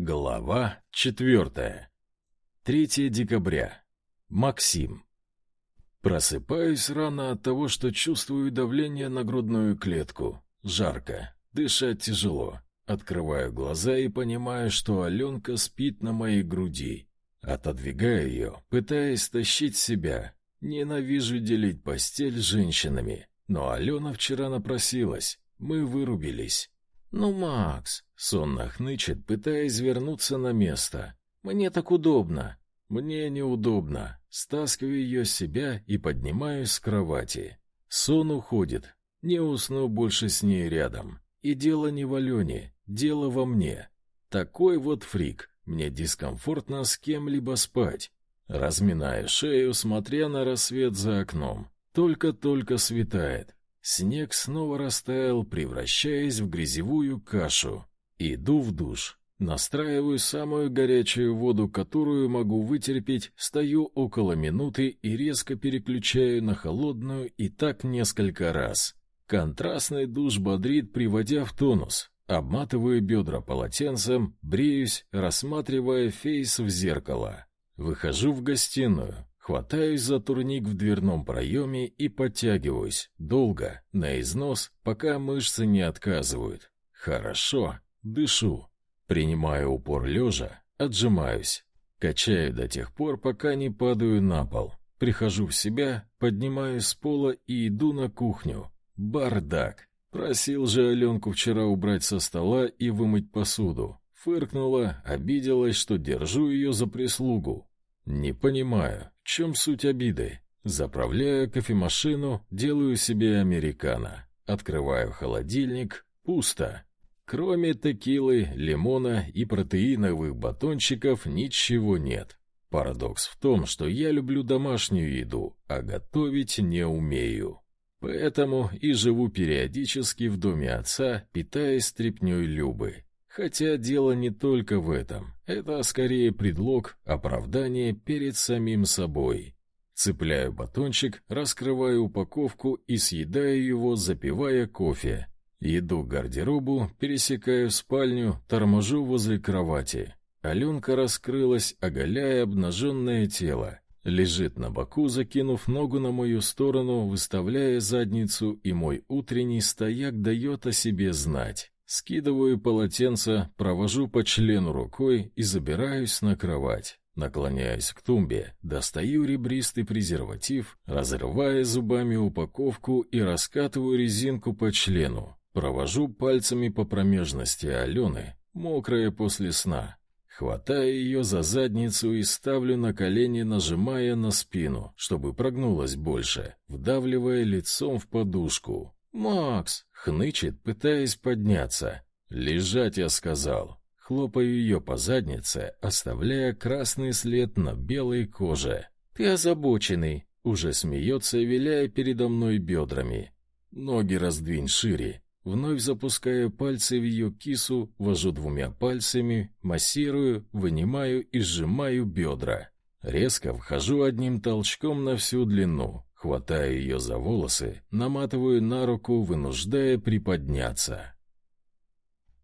Глава четвертая. 3 декабря. Максим. Просыпаюсь рано от того, что чувствую давление на грудную клетку. Жарко, дышать тяжело. Открываю глаза и понимаю, что Аленка спит на моей груди. Отодвигаю ее, пытаясь тащить себя. Ненавижу делить постель с женщинами. Но Алена вчера напросилась. Мы вырубились. «Ну, Макс!» — сонно хнычет, пытаясь вернуться на место. «Мне так удобно!» «Мне неудобно!» Стаскиваю ее с себя и поднимаюсь с кровати. Сон уходит. Не усну больше с ней рядом. И дело не в Алене, дело во мне. Такой вот фрик. Мне дискомфортно с кем-либо спать. Разминаю шею, смотря на рассвет за окном. Только-только светает. Снег снова растаял, превращаясь в грязевую кашу. Иду в душ. Настраиваю самую горячую воду, которую могу вытерпеть, стою около минуты и резко переключаю на холодную и так несколько раз. Контрастный душ бодрит, приводя в тонус. Обматываю бедра полотенцем, бреюсь, рассматривая фейс в зеркало. Выхожу в гостиную. Хватаюсь за турник в дверном проеме и подтягиваюсь, долго, на износ, пока мышцы не отказывают. Хорошо, дышу. Принимаю упор лежа, отжимаюсь. Качаю до тех пор, пока не падаю на пол. Прихожу в себя, поднимаюсь с пола и иду на кухню. Бардак. Просил же Аленку вчера убрать со стола и вымыть посуду. Фыркнула, обиделась, что держу ее за прислугу. Не понимаю, в чем суть обиды. Заправляю кофемашину, делаю себе американо. Открываю холодильник, пусто. Кроме текилы, лимона и протеиновых батончиков ничего нет. Парадокс в том, что я люблю домашнюю еду, а готовить не умею. Поэтому и живу периодически в доме отца, питаясь стряпнёй Любы. Хотя дело не только в этом. Это скорее предлог, оправдание перед самим собой. Цепляю батончик, раскрываю упаковку и съедаю его, запивая кофе. Иду к гардеробу, пересекаю спальню, торможу возле кровати. Аленка раскрылась, оголяя обнаженное тело. Лежит на боку, закинув ногу на мою сторону, выставляя задницу, и мой утренний стояк дает о себе знать. Скидываю полотенце, провожу по члену рукой и забираюсь на кровать. Наклоняюсь к тумбе, достаю ребристый презерватив, разрывая зубами упаковку и раскатываю резинку по члену. Провожу пальцами по промежности Алены, мокрая после сна. Хватаю ее за задницу и ставлю на колени, нажимая на спину, чтобы прогнулась больше, вдавливая лицом в подушку. «Макс!» — хнычет, пытаясь подняться. «Лежать, я сказал». Хлопаю ее по заднице, оставляя красный след на белой коже. «Ты озабоченный!» — уже смеется, виляя передо мной бедрами. «Ноги раздвинь шире». Вновь запускаю пальцы в ее кису, вожу двумя пальцами, массирую, вынимаю и сжимаю бедра. Резко вхожу одним толчком на всю длину, Хватаю ее за волосы, наматываю на руку, вынуждая приподняться.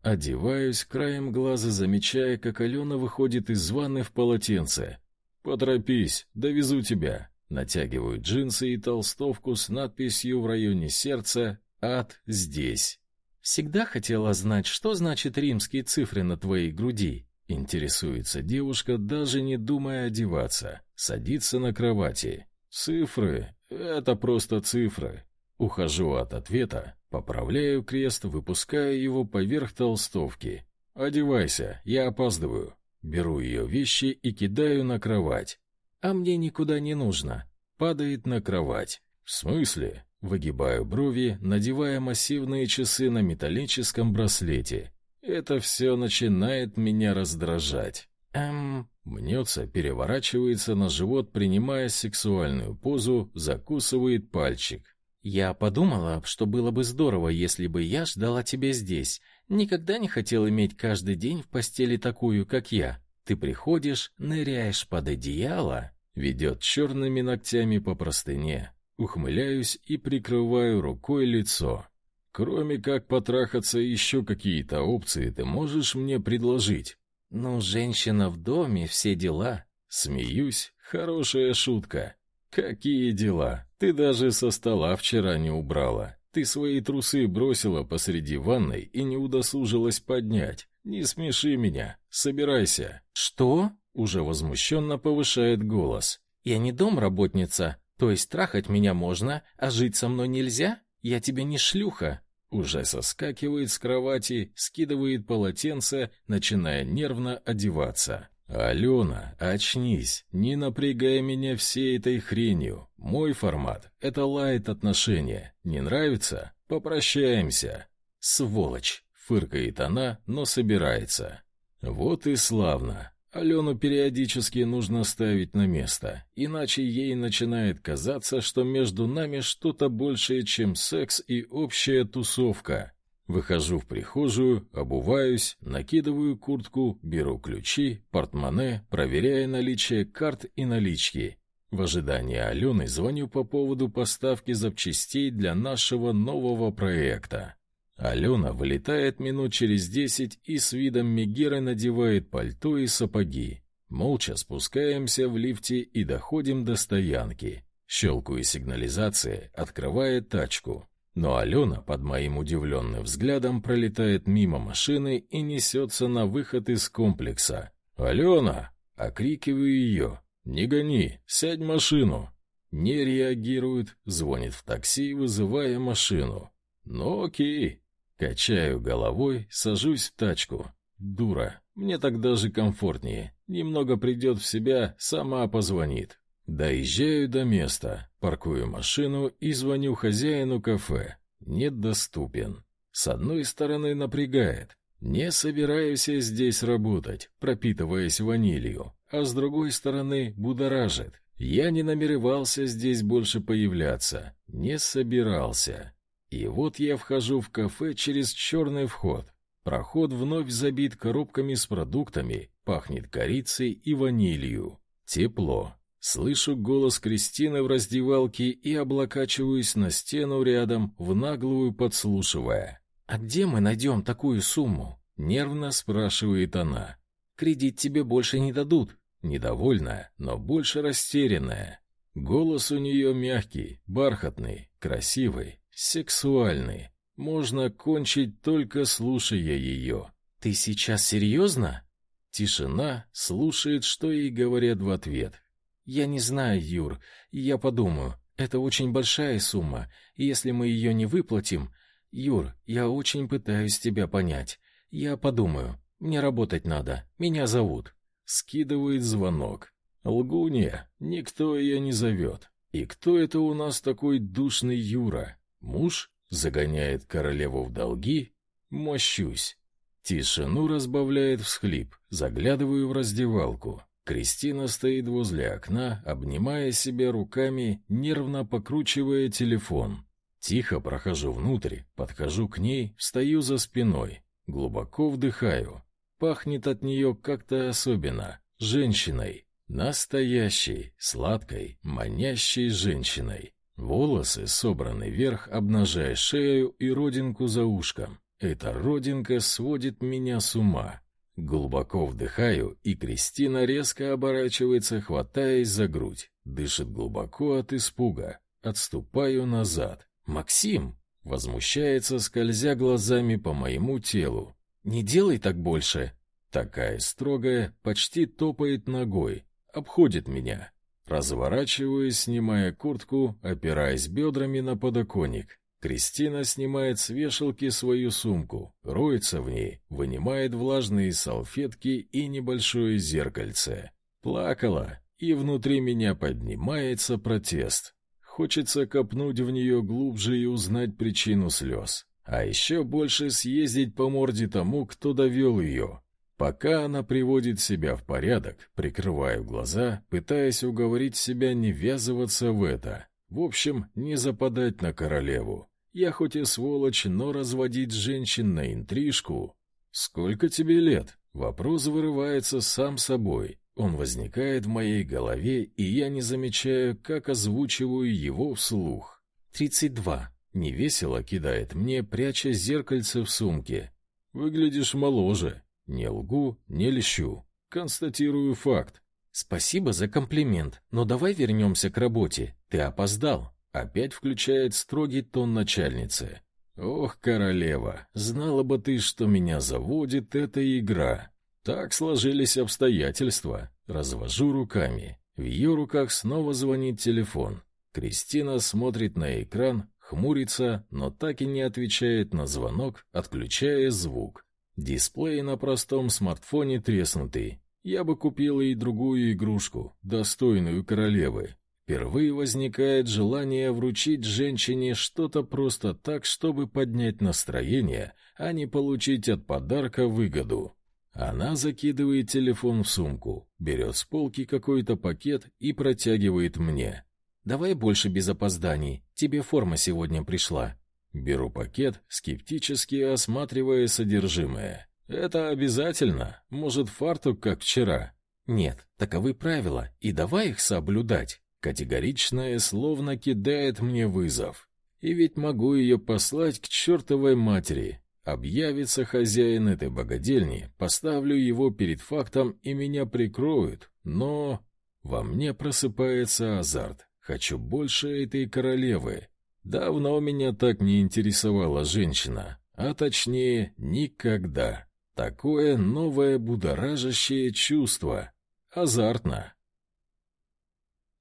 Одеваюсь, краем глаза замечая, как Алена выходит из ванны в полотенце. «Поторопись, довезу тебя». Натягиваю джинсы и толстовку с надписью в районе сердца «Ад здесь». «Всегда хотела знать, что значит римские цифры на твоей груди», Интересуется девушка, даже не думая одеваться. Садится на кровати. Цифры — это просто цифры. Ухожу от ответа, поправляю крест, выпуская его поверх толстовки. «Одевайся, я опаздываю». Беру ее вещи и кидаю на кровать. «А мне никуда не нужно». Падает на кровать. «В смысле?» Выгибаю брови, надевая массивные часы на металлическом браслете. Это все начинает меня раздражать. Эм, мнется, переворачивается на живот, принимая сексуальную позу, закусывает пальчик. Я подумала, что было бы здорово, если бы я ждала тебя здесь. Никогда не хотел иметь каждый день в постели такую, как я. Ты приходишь, ныряешь под одеяло, ведет черными ногтями по простыне. Ухмыляюсь и прикрываю рукой лицо. Кроме как потрахаться, еще какие-то опции ты можешь мне предложить? Ну, женщина в доме, все дела. Смеюсь, хорошая шутка. Какие дела? Ты даже со стола вчера не убрала. Ты свои трусы бросила посреди ванной и не удосужилась поднять. Не смеши меня. Собирайся. Что? Уже возмущенно повышает голос. Я не домработница. То есть трахать меня можно, а жить со мной нельзя? Я тебе не шлюха. Уже соскакивает с кровати, скидывает полотенце, начиная нервно одеваться. «Алена, очнись, не напрягай меня всей этой хренью. Мой формат — это лайт-отношения. Не нравится? Попрощаемся». «Сволочь!» — фыркает она, но собирается. «Вот и славно. Алену периодически нужно ставить на место, иначе ей начинает казаться, что между нами что-то большее, чем секс и общая тусовка. Выхожу в прихожую, обуваюсь, накидываю куртку, беру ключи, портмоне, проверяя наличие карт и налички. В ожидании Алены звоню по поводу поставки запчастей для нашего нового проекта. Алена вылетает минут через десять и с видом Мегеры надевает пальто и сапоги. Молча спускаемся в лифте и доходим до стоянки. Щелкаю сигнализации, открывая тачку. Но Алена под моим удивленным взглядом пролетает мимо машины и несется на выход из комплекса. «Алена!» — окрикиваю ее. «Не гони! Сядь в машину!» Не реагирует, звонит в такси, вызывая машину. «Ну окей!» Качаю головой, сажусь в тачку. Дура, мне так даже комфортнее. Немного придет в себя, сама позвонит. Доезжаю до места, паркую машину и звоню хозяину кафе. Недоступен. С одной стороны напрягает. Не собираюсь я здесь работать, пропитываясь ванилью, а с другой стороны будоражит. Я не намеревался здесь больше появляться, не собирался. И вот я вхожу в кафе через черный вход. Проход вновь забит коробками с продуктами, пахнет корицей и ванилью. Тепло. Слышу голос Кристины в раздевалке и облокачиваюсь на стену рядом, в наглую подслушивая. «А где мы найдем такую сумму?» — нервно спрашивает она. «Кредит тебе больше не дадут». Недовольная, но больше растерянная. Голос у нее мягкий, бархатный, красивый, сексуальный. Можно кончить только слушая ее. «Ты сейчас серьезно?» Тишина слушает, что ей говорят в ответ. Я не знаю, Юр, я подумаю. Это очень большая сумма, и если мы ее не выплатим... Юр, я очень пытаюсь тебя понять. Я подумаю. Мне работать надо. Меня зовут. Скидывает звонок. Лгунья, никто ее не зовет. И кто это у нас такой душный Юра? Муж загоняет королеву в долги? Мощусь. Тишину разбавляет всхлип. Заглядываю в раздевалку. Кристина стоит возле окна, обнимая себя руками, нервно покручивая телефон. Тихо прохожу внутрь, подхожу к ней, встаю за спиной, глубоко вдыхаю. Пахнет от нее как-то особенно, женщиной, настоящей, сладкой, манящей женщиной. Волосы собраны вверх, обнажая шею и родинку за ушком. Эта родинка сводит меня с ума. Глубоко вдыхаю, и Кристина резко оборачивается, хватаясь за грудь. Дышит глубоко от испуга. Отступаю назад. «Максим!» Возмущается, скользя глазами по моему телу. «Не делай так больше!» Такая строгая, почти топает ногой. Обходит меня. Разворачиваюсь, снимая куртку, опираясь бедрами на подоконник. Кристина снимает с вешалки свою сумку, роется в ней, вынимает влажные салфетки и небольшое зеркальце. Плакала, и внутри меня поднимается протест. Хочется копнуть в нее глубже и узнать причину слез. А еще больше съездить по морде тому, кто довел ее. Пока она приводит себя в порядок, прикрываю глаза, пытаясь уговорить себя не ввязываться в это. В общем, не западать на королеву. Я хоть и сволочь, но разводить женщин на интрижку... Сколько тебе лет? Вопрос вырывается сам собой. Он возникает в моей голове, и я не замечаю, как озвучиваю его вслух. «Тридцать два». Невесело кидает мне, пряча зеркальце в сумке. «Выглядишь моложе». Не лгу, не лещу. Констатирую факт. Спасибо за комплимент, но давай вернемся к работе. Ты опоздал. Опять включает строгий тон начальницы. Ох, королева, знала бы ты, что меня заводит эта игра. Так сложились обстоятельства. Развожу руками. В ее руках снова звонит телефон. Кристина смотрит на экран, хмурится, но так и не отвечает на звонок, отключая звук. Дисплей на простом смартфоне треснутый. Я бы купила и другую игрушку, достойную королевы. Впервые возникает желание вручить женщине что-то просто так, чтобы поднять настроение, а не получить от подарка выгоду. Она закидывает телефон в сумку, берет с полки какой-то пакет и протягивает мне. «Давай больше без опозданий, тебе форма сегодня пришла». Беру пакет, скептически осматривая содержимое. «Это обязательно? Может, фартук, как вчера?» «Нет, таковы правила, и давай их соблюдать». Категоричное словно кидает мне вызов. И ведь могу ее послать к чертовой матери. Объявится хозяин этой богадельни, поставлю его перед фактом и меня прикроют. Но во мне просыпается азарт. Хочу больше этой королевы. Давно меня так не интересовала женщина, а точнее, никогда. Такое новое будоражащее чувство. Азартно.